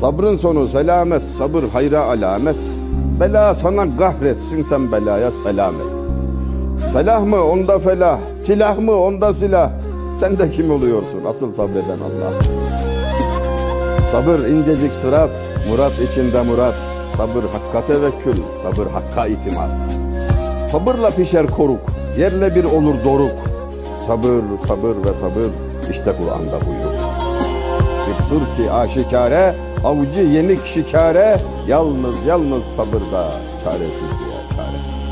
Sabrın sonu selamet, sabır hayra alamet. Bela sana kahretsin sen belaya selamet. Felah mı onda felah, silah mı onda silah. Sen de kim oluyorsun asıl sabreden Allah. Sabır incecik sırat, murat içinde murat. Sabır hakka tevekkül, sabır hakka itimat. Sabırla pişer koruk, yerle bir olur doruk. Sabır, sabır ve sabır, işte Kur'an'da buyruk. Bir sır ki aşikare, avcı yeni kişi kare, yalnız yalnız sabırda çaresiz diye çare.